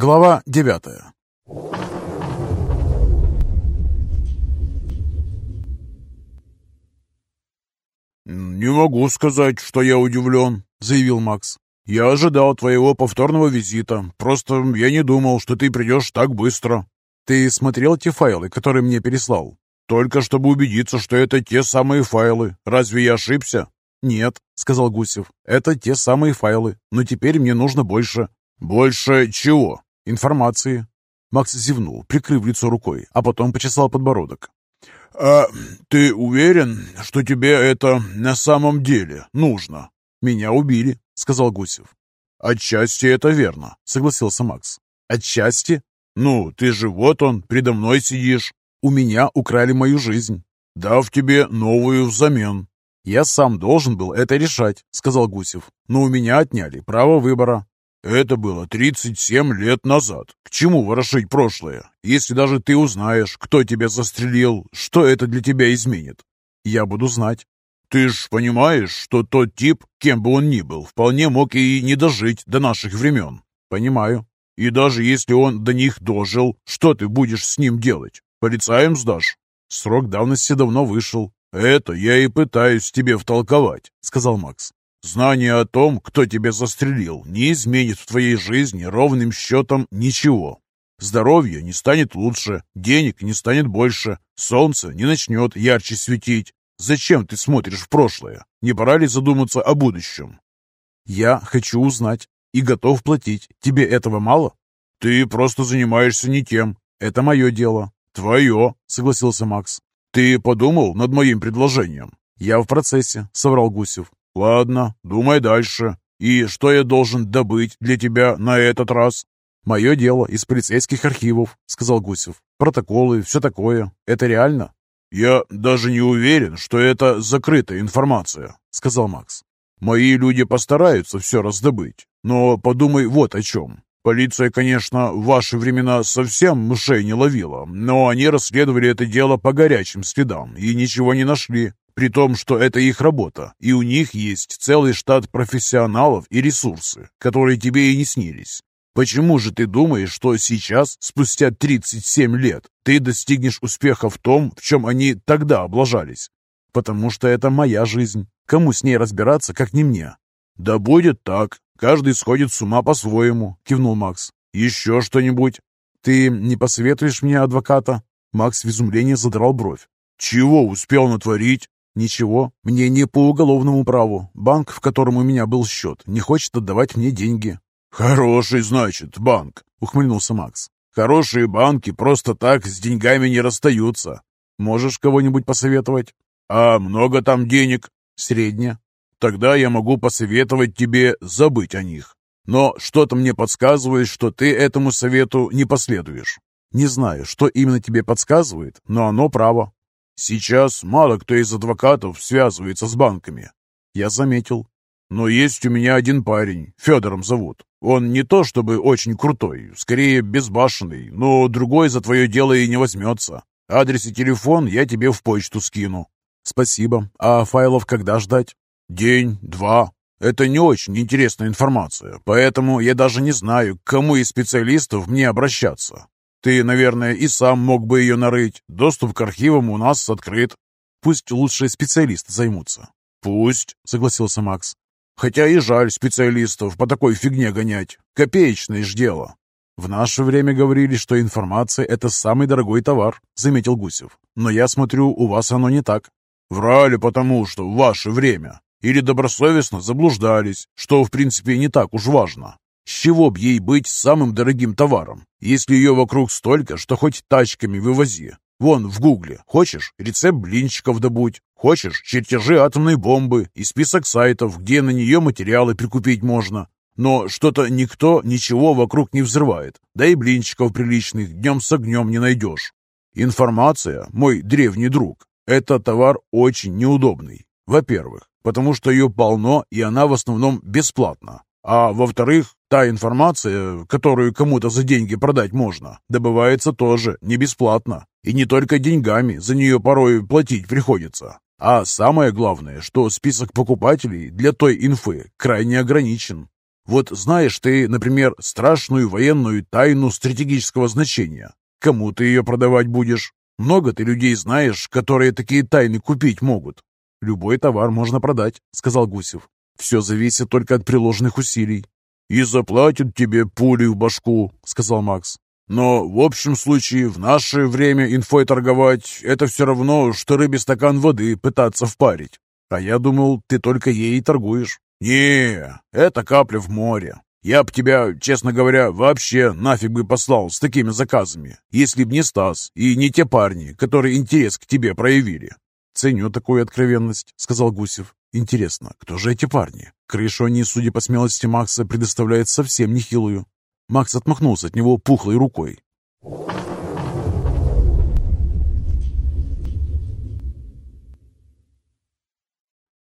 Глава девятая «Не могу сказать, что я удивлен», — заявил Макс. «Я ожидал твоего повторного визита. Просто я не думал, что ты придешь так быстро». «Ты смотрел те файлы, которые мне переслал?» «Только чтобы убедиться, что это те самые файлы. Разве я ошибся?» «Нет», — сказал Гусев. «Это те самые файлы, но теперь мне нужно больше». «Больше чего?» «Информации». Макс зевнул, прикрыв лицо рукой, а потом почесал подбородок. «А ты уверен, что тебе это на самом деле нужно?» «Меня убили», — сказал Гусев. «Отчасти это верно», — согласился Макс. «Отчасти?» «Ну, ты же вот он, предо мной сидишь». «У меня украли мою жизнь». «Дав тебе новую взамен». «Я сам должен был это решать», — сказал Гусев. «Но у меня отняли право выбора». Это было 37 лет назад. К чему ворошить прошлое? Если даже ты узнаешь, кто тебя застрелил, что это для тебя изменит? Я буду знать. Ты ж понимаешь, что тот тип, кем бы он ни был, вполне мог и не дожить до наших времен. Понимаю. И даже если он до них дожил, что ты будешь с ним делать? Полицаем сдашь? Срок давности давно вышел. Это я и пытаюсь тебе втолковать, сказал Макс. Знание о том, кто тебя застрелил, не изменит в твоей жизни ровным счетом ничего. Здоровье не станет лучше, денег не станет больше, солнце не начнет ярче светить. Зачем ты смотришь в прошлое? Не пора ли задуматься о будущем? Я хочу узнать и готов платить. Тебе этого мало? Ты просто занимаешься не тем. Это мое дело. Твое, согласился Макс. Ты подумал над моим предложением? Я в процессе, соврал Гусев. «Ладно, думай дальше. И что я должен добыть для тебя на этот раз?» «Мое дело из полицейских архивов», — сказал Гусев. «Протоколы, все такое. Это реально?» «Я даже не уверен, что это закрытая информация», — сказал Макс. «Мои люди постараются все раздобыть. Но подумай вот о чем. Полиция, конечно, в ваши времена совсем мышей не ловила, но они расследовали это дело по горячим следам и ничего не нашли. При том, что это их работа, и у них есть целый штат профессионалов и ресурсы, которые тебе и не снились. Почему же ты думаешь, что сейчас, спустя 37 лет, ты достигнешь успеха в том, в чем они тогда облажались? Потому что это моя жизнь. Кому с ней разбираться, как не мне? Да будет так. Каждый сходит с ума по-своему, кивнул Макс. Еще что-нибудь? Ты не посоветуешь мне адвоката? Макс в изумлении задрал бровь. Чего успел натворить? «Ничего, мне не по уголовному праву. Банк, в котором у меня был счет, не хочет отдавать мне деньги». «Хороший, значит, банк», — ухмыльнулся Макс. «Хорошие банки просто так с деньгами не расстаются. Можешь кого-нибудь посоветовать?» «А много там денег?» «Средне». «Тогда я могу посоветовать тебе забыть о них. Но что-то мне подсказывает, что ты этому совету не последуешь». «Не знаю, что именно тебе подсказывает, но оно право. Сейчас мало кто из адвокатов связывается с банками. Я заметил. Но есть у меня один парень, Федором зовут. Он не то чтобы очень крутой, скорее безбашенный, но другой за твое дело и не возьмется. Адрес и телефон я тебе в почту скину. Спасибо. А файлов когда ждать? День, два. Это не очень интересная информация, поэтому я даже не знаю, к кому из специалистов мне обращаться. Ты, наверное, и сам мог бы ее нарыть. Доступ к архивам у нас открыт. Пусть лучшие специалисты займутся. Пусть, согласился Макс. Хотя и жаль специалистов по такой фигне гонять. Копеечное ж дело. В наше время говорили, что информация – это самый дорогой товар, заметил Гусев. Но я смотрю, у вас оно не так. Врали потому, что в ваше время. Или добросовестно заблуждались, что в принципе не так уж важно. С чего б ей быть самым дорогим товаром, если ее вокруг столько, что хоть тачками вывози? Вон в гугле. Хочешь, рецепт блинчиков добудь. Хочешь, чертежи атомной бомбы и список сайтов, где на нее материалы прикупить можно. Но что-то никто ничего вокруг не взрывает. Да и блинчиков приличных днем с огнем не найдешь. Информация, мой древний друг, это товар очень неудобный. Во-первых, потому что ее полно и она в основном бесплатна. А во-вторых, та информация, которую кому-то за деньги продать можно, добывается тоже не бесплатно. И не только деньгами за нее порой платить приходится. А самое главное, что список покупателей для той инфы крайне ограничен. Вот знаешь ты, например, страшную военную тайну стратегического значения. Кому ты ее продавать будешь? Много ты людей знаешь, которые такие тайны купить могут. Любой товар можно продать, сказал Гусев. Все зависит только от приложенных усилий. И заплатят тебе пули в башку, сказал Макс. Но в общем случае в наше время инфой торговать – это все равно, что рыбе стакан воды пытаться впарить. А я думал, ты только ей торгуешь. Не, это капля в море. Я б тебя, честно говоря, вообще нафиг бы послал с такими заказами, если б не Стас и не те парни, которые интерес к тебе проявили. «Ценю такую откровенность», — сказал Гусев. «Интересно, кто же эти парни? Крышу они, судя по смелости Макса, предоставляют совсем нехилую. Макс отмахнулся от него пухлой рукой.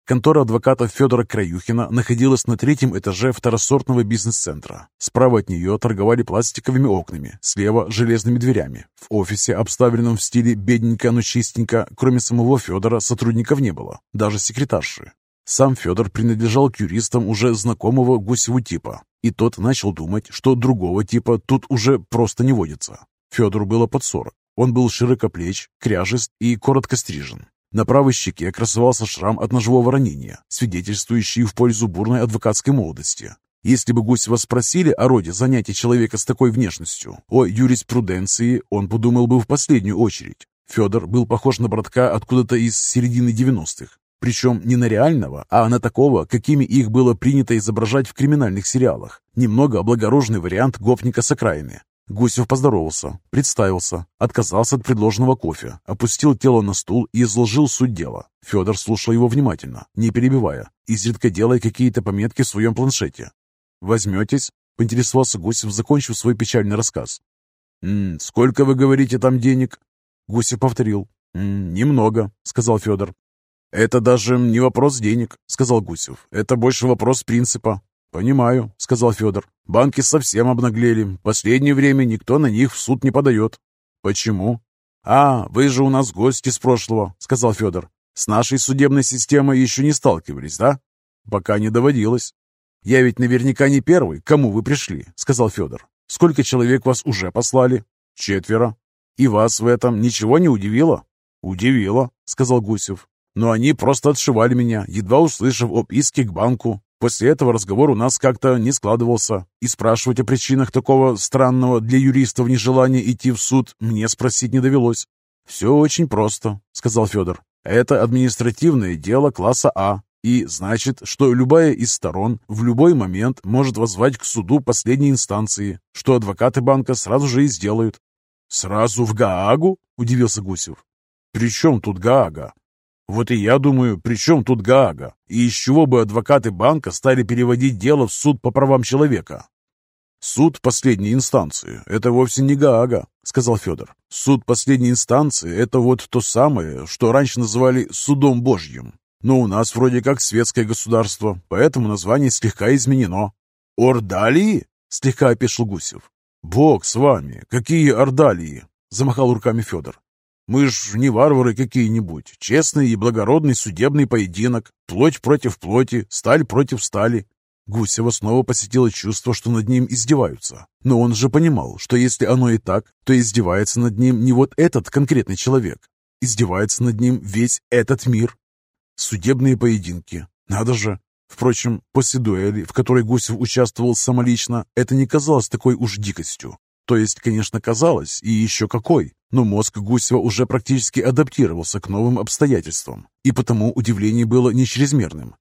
Контора адвоката Федора Краюхина находилась на третьем этаже второсортного бизнес-центра. Справа от нее торговали пластиковыми окнами, слева – железными дверями. В офисе, обставленном в стиле «бедненько, но чистенько», кроме самого Федора, сотрудников не было, даже секретарши. Сам Федор принадлежал к юристам уже знакомого Гусеву типа, и тот начал думать, что другого типа тут уже просто не водится. Федору было под сорок. Он был широкоплеч, кряжест и коротко стрижен. На правой щеке красовался шрам от ножевого ранения, свидетельствующий в пользу бурной адвокатской молодости. Если бы Гусева спросили о роде занятий человека с такой внешностью, о юриспруденции, он подумал бы в последнюю очередь. Федор был похож на братка откуда-то из середины 90-х, причем не на реального, а на такого, какими их было принято изображать в криминальных сериалах. Немного облагороженный вариант гопника с окраины. Гусев поздоровался, представился, отказался от предложенного кофе, опустил тело на стул и изложил суть дела. Федор слушал его внимательно, не перебивая, изредка делая какие-то пометки в своем планшете. «Возьметесь?» — поинтересовался Гусев, закончив свой печальный рассказ. «М -м, «Сколько, вы говорите, там денег?» Гусев повторил. «М -м, «Немного», — сказал Федор. «Это даже не вопрос денег», — сказал Гусев. «Это больше вопрос принципа». «Понимаю», — сказал Федор. «Банки совсем обнаглели. Последнее время никто на них в суд не подает». «Почему?» «А, вы же у нас гости с прошлого», — сказал Федор. «С нашей судебной системой еще не сталкивались, да?» «Пока не доводилось». «Я ведь наверняка не первый, кому вы пришли», — сказал Федор. «Сколько человек вас уже послали?» «Четверо». «И вас в этом ничего не удивило?» «Удивило», — сказал Гусев. Но они просто отшивали меня, едва услышав об иске к банку. После этого разговор у нас как-то не складывался. И спрашивать о причинах такого странного для юристов нежелания идти в суд мне спросить не довелось. «Все очень просто», — сказал Федор. «Это административное дело класса А, и значит, что любая из сторон в любой момент может воззвать к суду последней инстанции, что адвокаты банка сразу же и сделают». «Сразу в Гаагу?» – удивился Гусев. «При чем тут Гаага? Вот и я думаю, при чем тут Гаага? И из чего бы адвокаты банка стали переводить дело в суд по правам человека? Суд последней инстанции – это вовсе не Гаага, сказал Федор. Суд последней инстанции – это вот то самое, что раньше называли судом Божьим. Но у нас вроде как светское государство, поэтому название слегка изменено. Ордалии? Слегка опешил Гусев. Бог с вами, какие ордалии? Замахал руками Федор. Мы ж не варвары какие-нибудь. Честный и благородный судебный поединок. Плоть против плоти, сталь против стали. Гусева снова посетило чувство, что над ним издеваются. Но он же понимал, что если оно и так, то издевается над ним не вот этот конкретный человек. Издевается над ним весь этот мир. Судебные поединки. Надо же. Впрочем, после дуэли, в которой Гусев участвовал самолично, это не казалось такой уж дикостью. То есть, конечно, казалось, и еще какой, но мозг Гусева уже практически адаптировался к новым обстоятельствам, и потому удивление было не чрезмерным.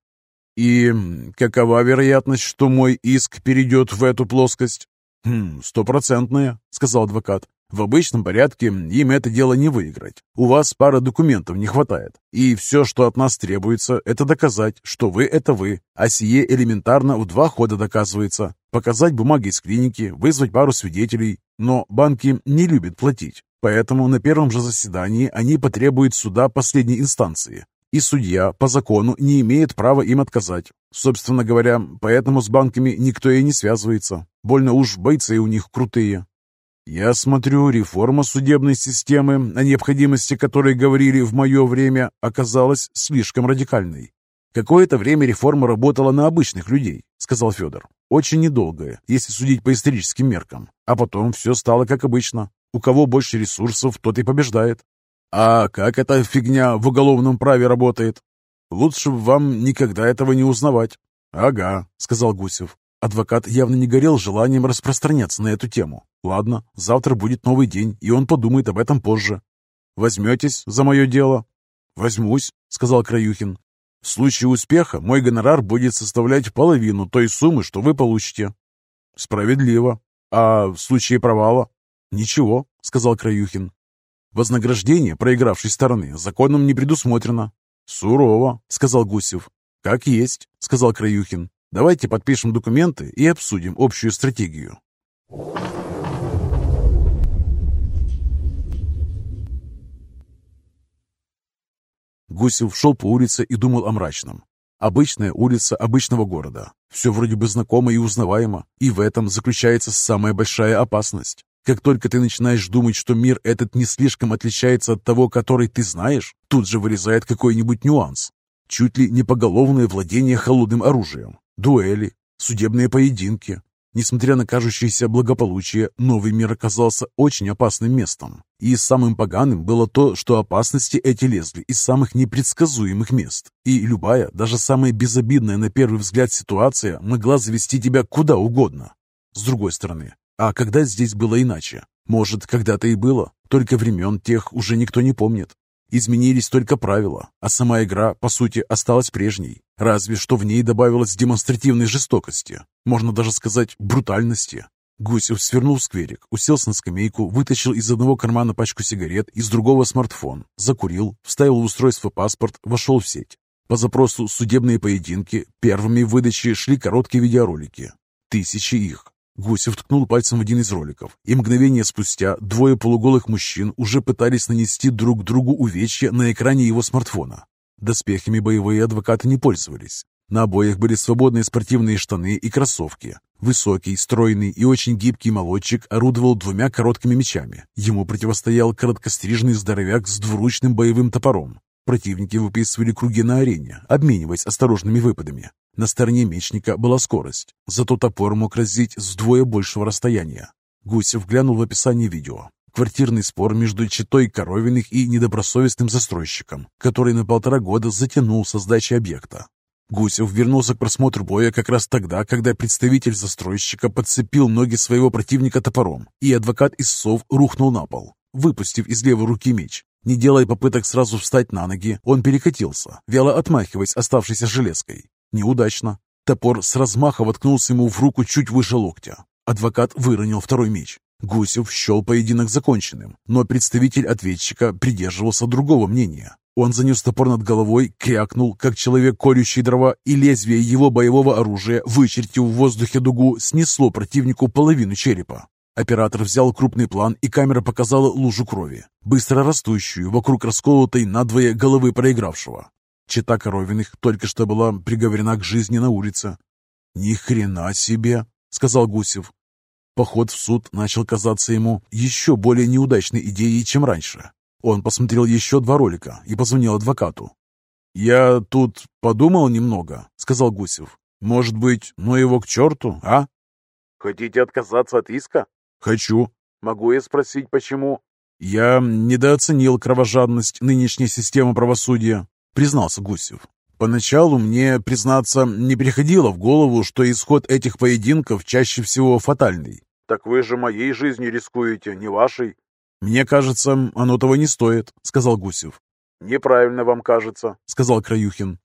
«И какова вероятность, что мой иск перейдет в эту плоскость?» «Хм, стопроцентная», — сказал адвокат. В обычном порядке им это дело не выиграть. У вас пара документов не хватает. И все, что от нас требуется, это доказать, что вы – это вы. А сие элементарно в два хода доказывается. Показать бумаги из клиники, вызвать пару свидетелей. Но банки не любят платить. Поэтому на первом же заседании они потребуют суда последней инстанции. И судья по закону не имеет права им отказать. Собственно говоря, поэтому с банками никто и не связывается. Больно уж бойцы у них крутые. «Я смотрю, реформа судебной системы, о необходимости которой говорили в мое время, оказалась слишком радикальной». «Какое-то время реформа работала на обычных людей», — сказал Федор. «Очень недолгое, если судить по историческим меркам. А потом все стало как обычно. У кого больше ресурсов, тот и побеждает». «А как эта фигня в уголовном праве работает?» «Лучше вам никогда этого не узнавать». «Ага», — сказал Гусев. Адвокат явно не горел желанием распространяться на эту тему. «Ладно, завтра будет новый день, и он подумает об этом позже». «Возьметесь за мое дело?» «Возьмусь», — сказал Краюхин. В случае успеха мой гонорар будет составлять половину той суммы, что вы получите. Справедливо. А в случае провала? Ничего, сказал Краюхин. Вознаграждение проигравшей стороны законом не предусмотрено. Сурово, сказал Гусев. Как есть, сказал Краюхин. Давайте подпишем документы и обсудим общую стратегию. Гусев шел по улице и думал о мрачном. Обычная улица обычного города. Все вроде бы знакомо и узнаваемо, и в этом заключается самая большая опасность. Как только ты начинаешь думать, что мир этот не слишком отличается от того, который ты знаешь, тут же вырезает какой-нибудь нюанс. Чуть ли не поголовное владение холодным оружием, дуэли, судебные поединки, Несмотря на кажущееся благополучие, новый мир оказался очень опасным местом. И самым поганым было то, что опасности эти лезли из самых непредсказуемых мест. И любая, даже самая безобидная на первый взгляд ситуация могла завести тебя куда угодно. С другой стороны, а когда здесь было иначе? Может, когда-то и было, только времен тех уже никто не помнит. Изменились только правила, а сама игра, по сути, осталась прежней. Разве что в ней добавилось демонстративной жестокости, можно даже сказать брутальности. Гусев свернул в скверик, уселся на скамейку, вытащил из одного кармана пачку сигарет, из другого смартфон, закурил, вставил в устройство паспорт, вошел в сеть. По запросу «Судебные поединки» первыми в выдаче шли короткие видеоролики. Тысячи их. Гусев ткнул пальцем в один из роликов, и мгновение спустя двое полуголых мужчин уже пытались нанести друг другу увечья на экране его смартфона. Доспехами боевые адвокаты не пользовались. На обоих были свободные спортивные штаны и кроссовки. Высокий, стройный и очень гибкий молодчик орудовал двумя короткими мечами. Ему противостоял короткострижный здоровяк с двуручным боевым топором. Противники выписывали круги на арене, обмениваясь осторожными выпадами. На стороне мечника была скорость, зато топор мог разить с вдвое большего расстояния. Гусев глянул в описание видео. Квартирный спор между читой Коровиных и недобросовестным застройщиком, который на полтора года затянул со сдачи объекта. Гусев вернулся к просмотру боя как раз тогда, когда представитель застройщика подцепил ноги своего противника топором, и адвокат из сов рухнул на пол, выпустив из левой руки меч. Не делая попыток сразу встать на ноги, он перекатился, вяло отмахиваясь оставшейся железкой. Неудачно. Топор с размаха воткнулся ему в руку чуть выше локтя. Адвокат выронил второй меч. Гусев счел поединок законченным, но представитель ответчика придерживался другого мнения. Он занес топор над головой, крякнул, как человек, колющий дрова, и лезвие его боевого оружия, вычертив в воздухе дугу, снесло противнику половину черепа. Оператор взял крупный план, и камера показала лужу крови, быстро растущую вокруг расколотой надвое головы проигравшего. Чита Коровиных только что была приговорена к жизни на улице. «Ни хрена себе!» — сказал Гусев. Поход в суд начал казаться ему еще более неудачной идеей, чем раньше. Он посмотрел еще два ролика и позвонил адвокату. «Я тут подумал немного», — сказал Гусев. «Может быть, ну его к черту, а?» «Хотите отказаться от иска?» «Хочу». «Могу я спросить, почему?» «Я недооценил кровожадность нынешней системы правосудия признался Гусев. Поначалу мне, признаться, не приходило в голову, что исход этих поединков чаще всего фатальный. «Так вы же моей жизнью рискуете, не вашей». «Мне кажется, оно того не стоит», — сказал Гусев. «Неправильно вам кажется», — сказал Краюхин.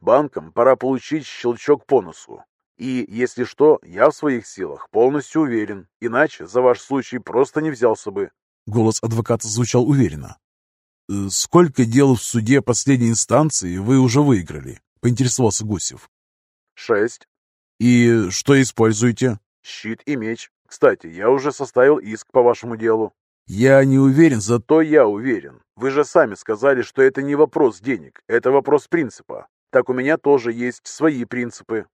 «Банкам пора получить щелчок по носу. И, если что, я в своих силах полностью уверен, иначе за ваш случай просто не взялся бы». Голос адвоката звучал уверенно. Э, «Сколько дел в суде последней инстанции вы уже выиграли?» – поинтересовался Гусев. «Шесть». «И что используете?» «Щит и меч. Кстати, я уже составил иск по вашему делу». «Я не уверен, зато я уверен. Вы же сами сказали, что это не вопрос денег, это вопрос принципа. Так у меня тоже есть свои принципы».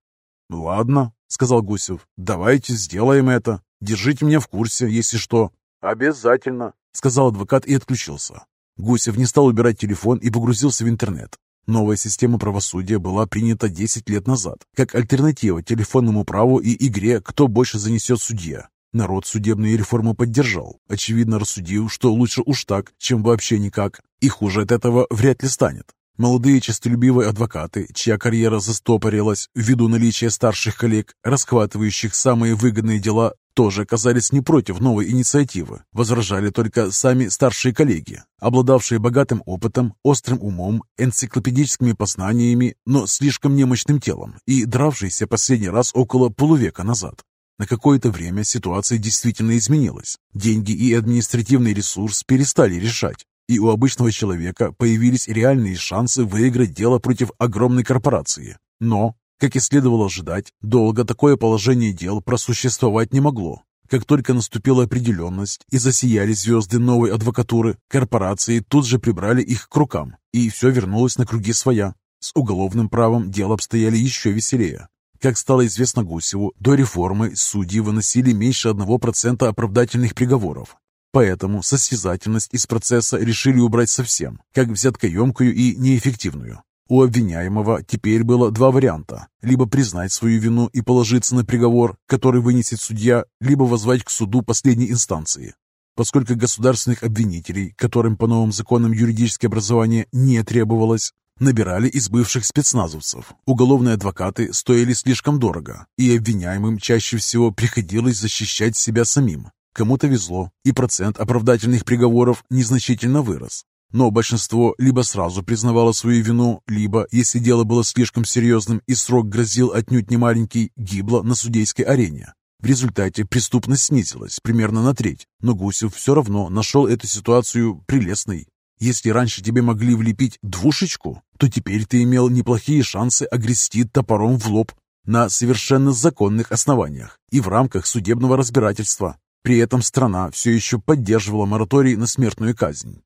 «Ладно», — сказал Гусев, — «давайте сделаем это. Держите меня в курсе, если что». «Обязательно», — сказал адвокат и отключился. Гусев не стал убирать телефон и погрузился в интернет. Новая система правосудия была принята 10 лет назад, как альтернатива телефонному праву и игре «Кто больше занесет судья». Народ судебную реформу поддержал, очевидно рассудив, что лучше уж так, чем вообще никак, и хуже от этого вряд ли станет. Молодые честолюбивые адвокаты, чья карьера застопорилась ввиду наличия старших коллег, расхватывающих самые выгодные дела, тоже оказались не против новой инициативы. Возражали только сами старшие коллеги, обладавшие богатым опытом, острым умом, энциклопедическими познаниями, но слишком немощным телом и дравшиеся последний раз около полувека назад. На какое-то время ситуация действительно изменилась. Деньги и административный ресурс перестали решать, и у обычного человека появились реальные шансы выиграть дело против огромной корпорации. Но как и следовало ожидать, долго такое положение дел просуществовать не могло. Как только наступила определенность и засияли звезды новой адвокатуры, корпорации тут же прибрали их к рукам, и все вернулось на круги своя. С уголовным правом дело обстояли еще веселее. Как стало известно Гусеву, до реформы судьи выносили меньше 1% оправдательных приговоров. Поэтому состязательность из процесса решили убрать совсем, как взяткоемкую и неэффективную. У обвиняемого теперь было два варианта. Либо признать свою вину и положиться на приговор, который вынесет судья, либо возвать к суду последней инстанции. Поскольку государственных обвинителей, которым по новым законам юридическое образование не требовалось, набирали из бывших спецназовцев. Уголовные адвокаты стоили слишком дорого, и обвиняемым чаще всего приходилось защищать себя самим. Кому-то везло, и процент оправдательных приговоров незначительно вырос. Но большинство либо сразу признавало свою вину, либо, если дело было слишком серьезным и срок грозил отнюдь не маленький, гибло на судейской арене. В результате преступность снизилась примерно на треть, но Гусев все равно нашел эту ситуацию прелестной. Если раньше тебе могли влепить двушечку, то теперь ты имел неплохие шансы огрести топором в лоб на совершенно законных основаниях и в рамках судебного разбирательства. При этом страна все еще поддерживала мораторий на смертную казнь.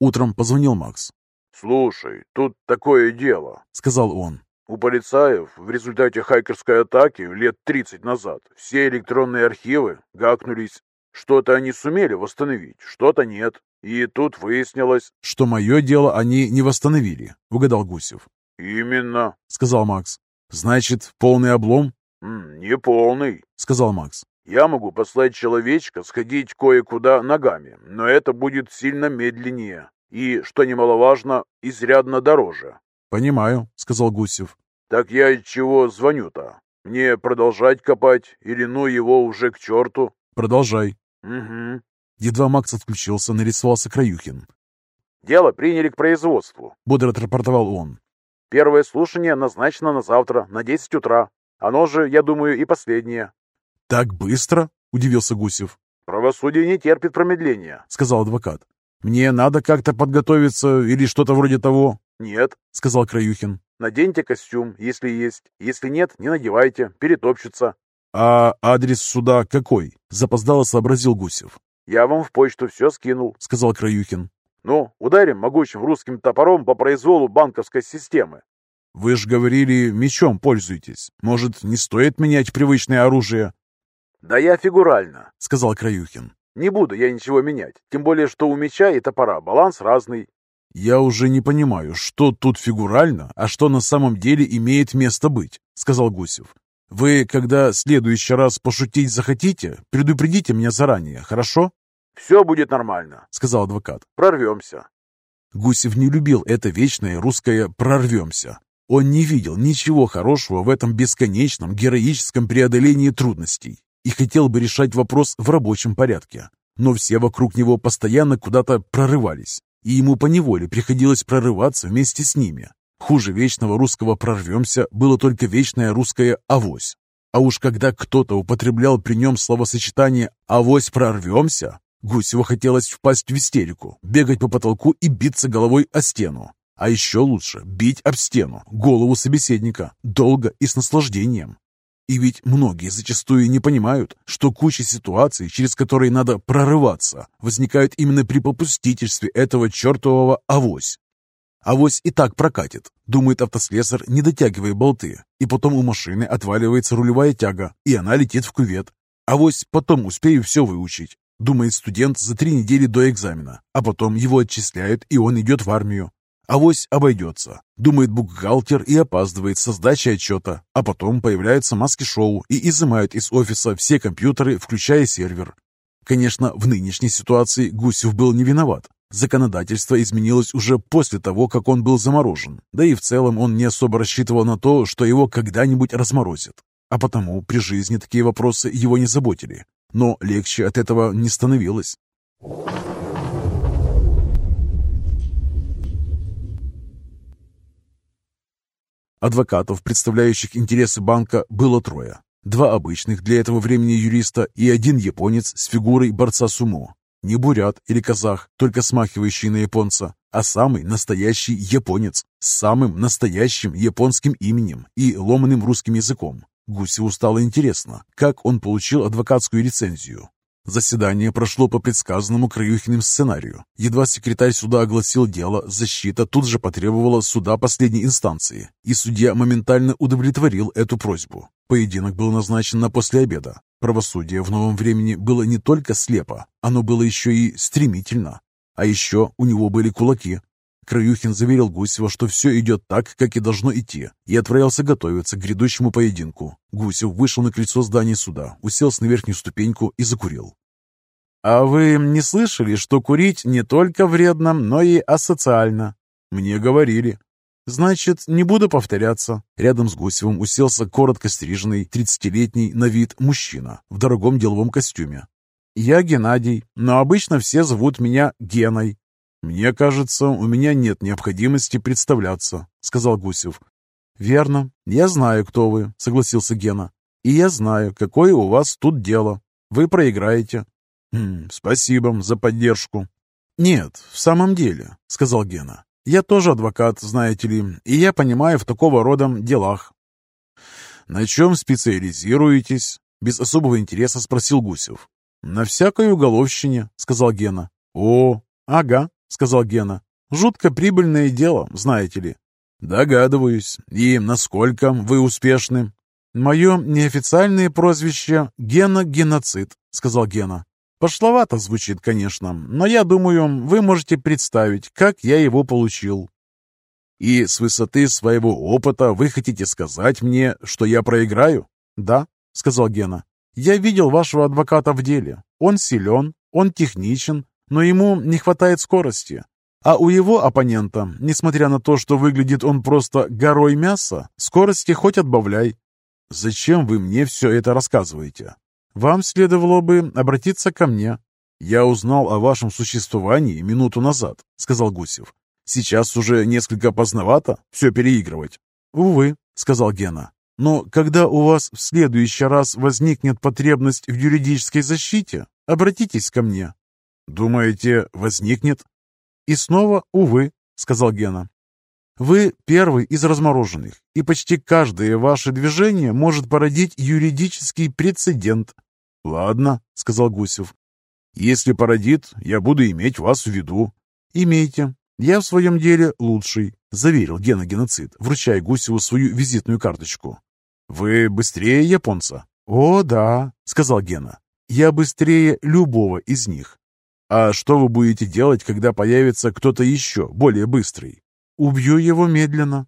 Утром позвонил Макс. «Слушай, тут такое дело», — сказал он. «У полицаев в результате хакерской атаки лет 30 назад все электронные архивы гакнулись. Что-то они сумели восстановить, что-то нет. И тут выяснилось...» «Что мое дело они не восстановили», — угадал Гусев. «Именно», — сказал Макс. «Значит, полный облом?» «Не полный», — сказал Макс. «Я могу послать человечка сходить кое-куда ногами, но это будет сильно медленнее и, что немаловажно, изрядно дороже». «Понимаю», — сказал Гусев. «Так я чего звоню-то? Мне продолжать копать или ну его уже к черту?» «Продолжай». «Угу». Едва Макс отключился, нарисовался Краюхин. «Дело приняли к производству», — бодро отрапортовал он. «Первое слушание назначено на завтра, на 10 утра. Оно же, я думаю, и последнее». «Так быстро?» — удивился Гусев. «Правосудие не терпит промедления», — сказал адвокат. «Мне надо как-то подготовиться или что-то вроде того?» «Нет», — сказал Краюхин. «Наденьте костюм, если есть. Если нет, не надевайте, перетопчется». «А адрес суда какой?» — запоздало сообразил Гусев. «Я вам в почту все скинул», — сказал Краюхин. «Ну, ударим могучим русским топором по произволу банковской системы». «Вы же говорили, мечом пользуетесь. Может, не стоит менять привычное оружие?» «Да я фигурально», — сказал Краюхин. Не буду я ничего менять, тем более, что у меча и топора баланс разный. «Я уже не понимаю, что тут фигурально, а что на самом деле имеет место быть», — сказал Гусев. «Вы, когда следующий раз пошутить захотите, предупредите меня заранее, хорошо?» «Все будет нормально», — сказал адвокат. «Прорвемся». Гусев не любил это вечное русское «прорвемся». Он не видел ничего хорошего в этом бесконечном героическом преодолении трудностей и хотел бы решать вопрос в рабочем порядке. Но все вокруг него постоянно куда-то прорывались, и ему поневоле приходилось прорываться вместе с ними. Хуже вечного русского «прорвемся» было только вечное русское «авось». А уж когда кто-то употреблял при нем словосочетание «авось прорвемся», Гусеву хотелось впасть в истерику, бегать по потолку и биться головой о стену. А еще лучше бить об стену, голову собеседника, долго и с наслаждением. И ведь многие зачастую не понимают, что куча ситуаций, через которые надо прорываться, возникают именно при попустительстве этого чертового авось. Авось и так прокатит, думает автослесарь, не дотягивая болты, и потом у машины отваливается рулевая тяга, и она летит в кювет. Авось потом успею все выучить, думает студент за три недели до экзамена, а потом его отчисляют, и он идет в армию. Авось обойдется, думает бухгалтер и опаздывает со сдачей отчета, а потом появляются маски-шоу и изымают из офиса все компьютеры, включая сервер. Конечно, в нынешней ситуации Гусев был не виноват. Законодательство изменилось уже после того, как он был заморожен, да и в целом он не особо рассчитывал на то, что его когда-нибудь разморозят. А потому при жизни такие вопросы его не заботили. Но легче от этого не становилось. Адвокатов, представляющих интересы банка, было трое. Два обычных для этого времени юриста и один японец с фигурой борца сумо. Не бурят или казах, только смахивающий на японца, а самый настоящий японец с самым настоящим японским именем и ломаным русским языком. Гусеву стало интересно, как он получил адвокатскую лицензию. Заседание прошло по предсказанному Краюхиным сценарию. Едва секретарь суда огласил дело, защита тут же потребовала суда последней инстанции, и судья моментально удовлетворил эту просьбу. Поединок был назначен на после обеда. Правосудие в новом времени было не только слепо, оно было еще и стремительно. А еще у него были кулаки. Краюхин заверил Гусева, что все идет так, как и должно идти, и отправился готовиться к грядущему поединку. Гусев вышел на крыльцо здания суда, уселся на верхнюю ступеньку и закурил. «А вы не слышали, что курить не только вредно, но и асоциально?» «Мне говорили». «Значит, не буду повторяться». Рядом с Гусевым уселся коротко стриженный, тридцатилетний на вид мужчина в дорогом деловом костюме. «Я Геннадий, но обычно все зовут меня Геной. «Мне кажется, у меня нет необходимости представляться», — сказал Гусев. «Верно. Я знаю, кто вы», — согласился Гена. «И я знаю, какое у вас тут дело. Вы проиграете». «Хм, «Спасибо за поддержку». «Нет, в самом деле», — сказал Гена. «Я тоже адвокат, знаете ли, и я понимаю в такого рода делах». «На чем специализируетесь?» — без особого интереса спросил Гусев. «На всякой уголовщине», — сказал Гена. «О, ага, сказал Гена. «Жутко прибыльное дело, знаете ли». «Догадываюсь. И насколько вы успешны?» «Мое неофициальное прозвище — Гена-геноцид», — сказал Гена. «Пошловато звучит, конечно, но я думаю, вы можете представить, как я его получил». «И с высоты своего опыта вы хотите сказать мне, что я проиграю?» «Да», — сказал Гена. «Я видел вашего адвоката в деле. Он силен, он техничен, но ему не хватает скорости. А у его оппонента, несмотря на то, что выглядит он просто горой мяса, скорости хоть отбавляй. Зачем вы мне все это рассказываете? Вам следовало бы обратиться ко мне. Я узнал о вашем существовании минуту назад, сказал Гусев. Сейчас уже несколько поздновато все переигрывать. Увы, сказал Гена. Но когда у вас в следующий раз возникнет потребность в юридической защите, обратитесь ко мне. «Думаете, возникнет?» «И снова, увы», — сказал Гена. «Вы первый из размороженных, и почти каждое ваше движение может породить юридический прецедент». «Ладно», — сказал Гусев. «Если породит, я буду иметь вас в виду». «Имейте. Я в своем деле лучший», — заверил Гена Геноцид, вручая Гусеву свою визитную карточку. «Вы быстрее японца?» «О, да», — сказал Гена. «Я быстрее любого из них. А что вы будете делать, когда появится кто-то еще, более быстрый? Убью его медленно.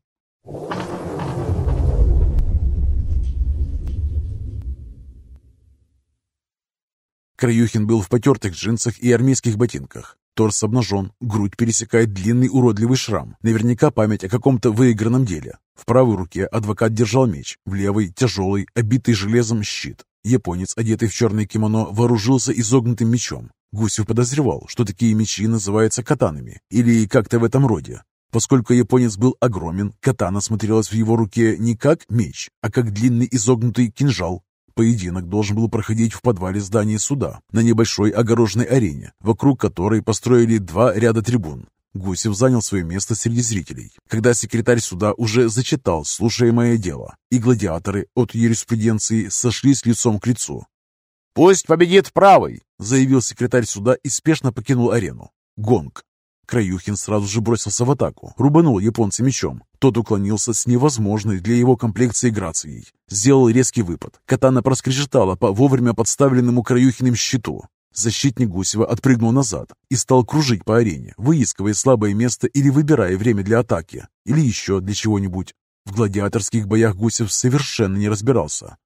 Краюхин был в потертых джинсах и армейских ботинках. Торс обнажен, грудь пересекает длинный уродливый шрам, наверняка память о каком-то выигранном деле. В правой руке адвокат держал меч, в левой – тяжелый, обитый железом щит. Японец, одетый в черное кимоно, вооружился изогнутым мечом. Гусев подозревал, что такие мечи называются катанами или как-то в этом роде. Поскольку японец был огромен, катана смотрелась в его руке не как меч, а как длинный изогнутый кинжал. Поединок должен был проходить в подвале здания суда, на небольшой огороженной арене, вокруг которой построили два ряда трибун. Гусев занял свое место среди зрителей, когда секретарь суда уже зачитал слушаемое дело, и гладиаторы от юриспруденции сошлись лицом к лицу. «Пусть победит правый!» — заявил секретарь суда и спешно покинул арену. Гонг. Краюхин сразу же бросился в атаку, рубанул японца мечом. Тот уклонился с невозможной для его комплекции грацией. Сделал резкий выпад. Катана проскрежетала по вовремя подставленному Краюхиным щиту. Защитник Гусева отпрыгнул назад и стал кружить по арене, выискивая слабое место или выбирая время для атаки, или еще для чего-нибудь. В гладиаторских боях Гусев совершенно не разбирался.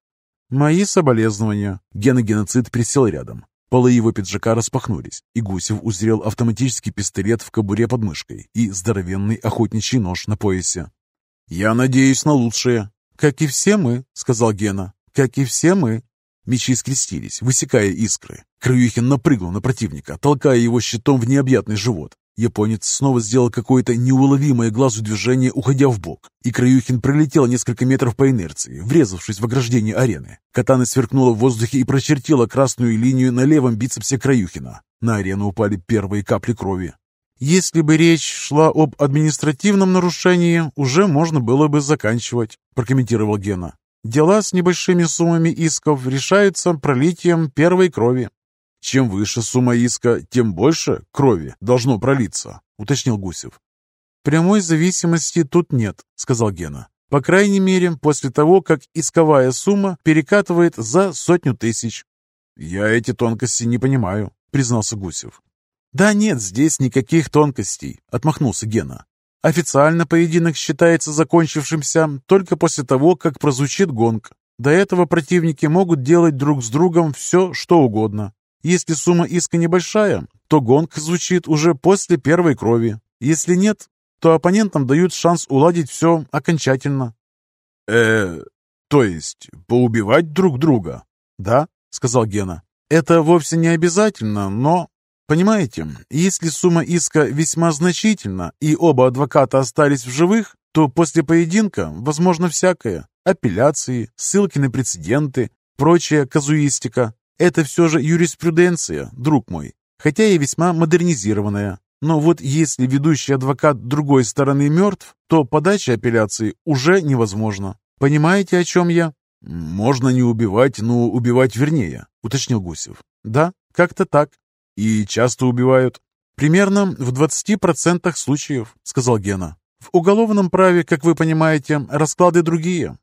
«Мои соболезнования». Геногеноцид присел рядом. Полы его пиджака распахнулись, и Гусев узрел автоматический пистолет в кобуре под мышкой и здоровенный охотничий нож на поясе. «Я надеюсь на лучшее». «Как и все мы», — сказал Гена. «Как и все мы». Мечи скрестились, высекая искры. Краюхин напрыгнул на противника, толкая его щитом в необъятный живот. Японец снова сделал какое-то неуловимое глазу движение, уходя в бок, и Краюхин пролетел несколько метров по инерции, врезавшись в ограждение арены. Катана сверкнула в воздухе и прочертила красную линию на левом бицепсе Краюхина. На арену упали первые капли крови. «Если бы речь шла об административном нарушении, уже можно было бы заканчивать», прокомментировал Гена. Дела с небольшими суммами исков решаются пролитием первой крови. Чем выше сумма иска, тем больше крови должно пролиться, уточнил Гусев. Прямой зависимости тут нет, сказал Гена. По крайней мере, после того, как исковая сумма перекатывает за сотню тысяч. Я эти тонкости не понимаю, признался Гусев. Да нет здесь никаких тонкостей, отмахнулся Гена. Официально поединок считается закончившимся только после того, как прозвучит гонг. До этого противники могут делать друг с другом все, что угодно. Если сумма иска небольшая, то гонг звучит уже после первой крови. Если нет, то оппонентам дают шанс уладить все окончательно. э то есть поубивать друг друга? Да, сказал Гена. Это вовсе не обязательно, но Понимаете, если сумма иска весьма значительна и оба адвоката остались в живых, то после поединка возможно всякое. Апелляции, ссылки на прецеденты, прочая казуистика. Это все же юриспруденция, друг мой, хотя и весьма модернизированная. Но вот если ведущий адвокат другой стороны мертв, то подача апелляции уже невозможна. Понимаете, о чем я? «Можно не убивать, но убивать вернее», — уточнил Гусев. «Да, как-то так. «И часто убивают?» «Примерно в 20% случаев», — сказал Гена. «В уголовном праве, как вы понимаете, расклады другие».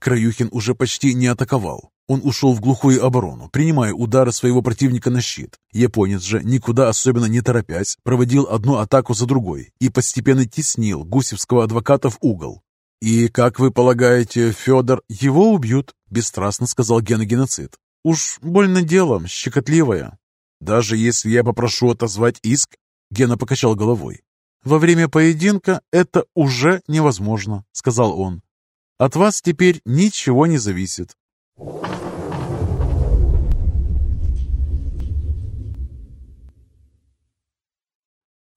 Краюхин уже почти не атаковал. Он ушел в глухую оборону, принимая удары своего противника на щит. Японец же, никуда особенно не торопясь, проводил одну атаку за другой и постепенно теснил гусевского адвоката в угол. «И, как вы полагаете, Федор, его убьют?» – бесстрастно сказал геногеноцид. «Уж больно дело, щекотливое. «Даже если я попрошу отозвать иск?» Гена покачал головой. «Во время поединка это уже невозможно», — сказал он. «От вас теперь ничего не зависит».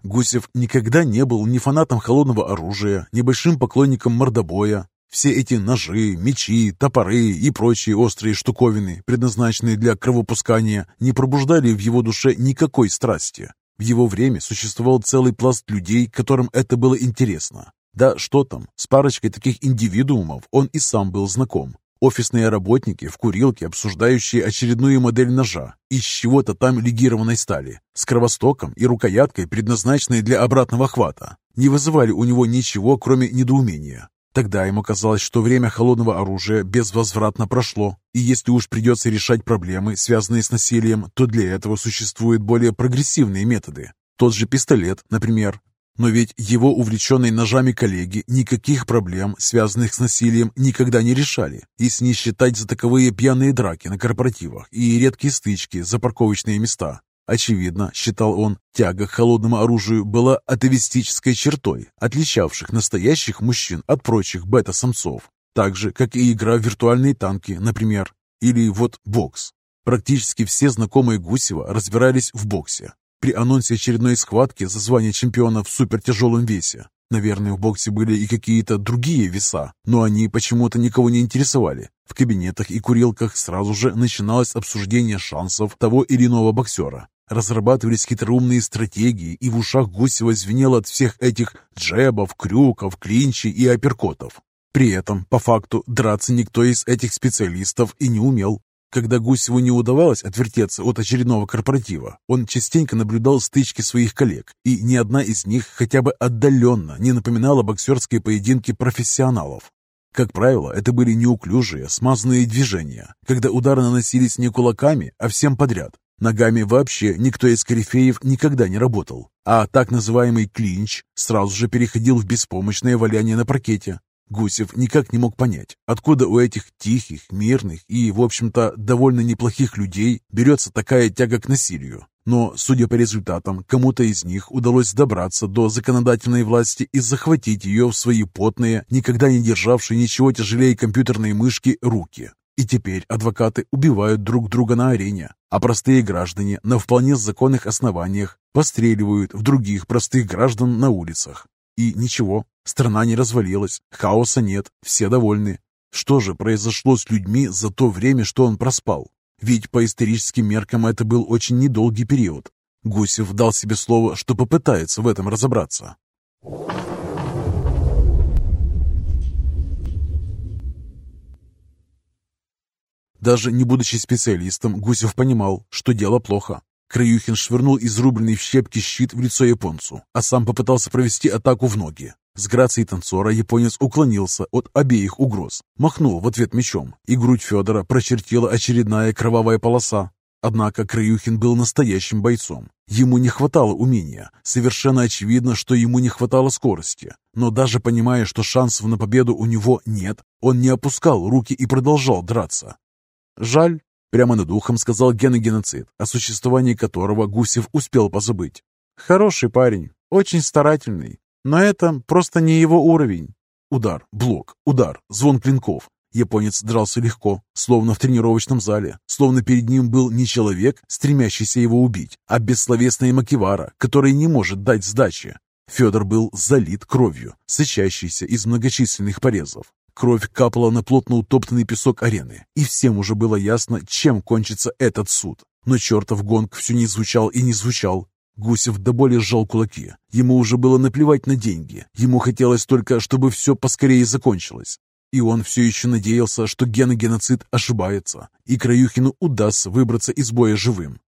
Гусев никогда не был ни фанатом холодного оружия, ни большим поклонником мордобоя, все эти ножи, мечи, топоры и прочие острые штуковины, предназначенные для кровопускания, не пробуждали в его душе никакой страсти. В его время существовал целый пласт людей, которым это было интересно. Да что там, с парочкой таких индивидуумов он и сам был знаком. Офисные работники в курилке, обсуждающие очередную модель ножа из чего-то там легированной стали, с кровостоком и рукояткой, предназначенной для обратного хвата, не вызывали у него ничего, кроме недоумения. Тогда ему казалось, что время холодного оружия безвозвратно прошло, и если уж придется решать проблемы, связанные с насилием, то для этого существуют более прогрессивные методы. Тот же пистолет, например. Но ведь его увлеченные ножами коллеги никаких проблем, связанных с насилием, никогда не решали, если не считать за таковые пьяные драки на корпоративах и редкие стычки за парковочные места. Очевидно, считал он, тяга к холодному оружию была атовистической чертой, отличавших настоящих мужчин от прочих бета-самцов, так же, как и игра в виртуальные танки, например, или вот бокс. Практически все знакомые Гусева разбирались в боксе. При анонсе очередной схватки за звание чемпиона в супертяжелом весе Наверное, в боксе были и какие-то другие веса, но они почему-то никого не интересовали. В кабинетах и курилках сразу же начиналось обсуждение шансов того или иного боксера. Разрабатывались хитроумные стратегии, и в ушах Гусева звенело от всех этих джебов, крюков, клинчей и апперкотов. При этом, по факту, драться никто из этих специалистов и не умел. Когда Гусеву не удавалось отвертеться от очередного корпоратива, он частенько наблюдал стычки своих коллег, и ни одна из них хотя бы отдаленно не напоминала боксерские поединки профессионалов. Как правило, это были неуклюжие, смазанные движения, когда удары наносились не кулаками, а всем подряд, Ногами вообще никто из корифеев никогда не работал, а так называемый клинч сразу же переходил в беспомощное валяние на паркете. Гусев никак не мог понять, откуда у этих тихих, мирных и, в общем-то, довольно неплохих людей берется такая тяга к насилию. Но, судя по результатам, кому-то из них удалось добраться до законодательной власти и захватить ее в свои потные, никогда не державшие ничего тяжелее компьютерной мышки, руки. И теперь адвокаты убивают друг друга на арене, а простые граждане на вполне законных основаниях постреливают в других простых граждан на улицах. И ничего, страна не развалилась, хаоса нет, все довольны. Что же произошло с людьми за то время, что он проспал? Ведь по историческим меркам это был очень недолгий период. Гусев дал себе слово, что попытается в этом разобраться. Даже не будучи специалистом, Гусев понимал, что дело плохо. Краюхин швырнул изрубленный в щепки щит в лицо японцу, а сам попытался провести атаку в ноги. С грацией танцора японец уклонился от обеих угроз, махнул в ответ мечом, и грудь Федора прочертила очередная кровавая полоса. Однако Краюхин был настоящим бойцом. Ему не хватало умения. Совершенно очевидно, что ему не хватало скорости. Но даже понимая, что шансов на победу у него нет, он не опускал руки и продолжал драться. «Жаль», — прямо над ухом сказал геногеноцид, о существовании которого Гусев успел позабыть. «Хороший парень, очень старательный, но это просто не его уровень. Удар, блок, удар, звон клинков. Японец дрался легко, словно в тренировочном зале, словно перед ним был не человек, стремящийся его убить, а бессловесная макивара, который не может дать сдачи. Федор был залит кровью, сочащейся из многочисленных порезов. Кровь капала на плотно утоптанный песок арены, и всем уже было ясно, чем кончится этот суд. Но чертов гонг все не звучал и не звучал, Гусев до боли сжал кулаки. Ему уже было наплевать на деньги. Ему хотелось только, чтобы все поскорее закончилось. И он все еще надеялся, что геногеноцид ошибается, и Краюхину удастся выбраться из боя живым.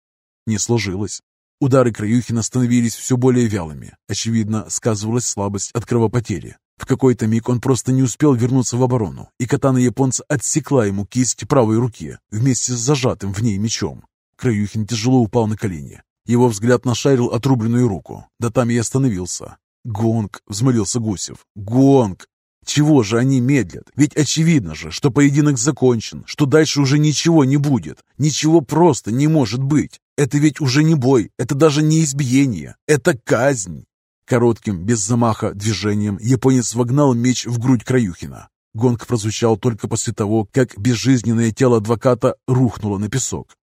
Не сложилось. Удары Краюхина становились все более вялыми. Очевидно, сказывалась слабость от кровопотери. В какой-то миг он просто не успел вернуться в оборону, и катана японца отсекла ему кисть правой руки вместе с зажатым в ней мечом. Краюхин тяжело упал на колени. Его взгляд нашарил отрубленную руку. Да там и остановился. «Гонг!» — взмолился Гусев. «Гонг! Чего же они медлят? Ведь очевидно же, что поединок закончен, что дальше уже ничего не будет. Ничего просто не может быть. Это ведь уже не бой, это даже не избиение, это казнь!» Коротким, без замаха, движением японец вогнал меч в грудь Краюхина. Гонг прозвучал только после того, как безжизненное тело адвоката рухнуло на песок.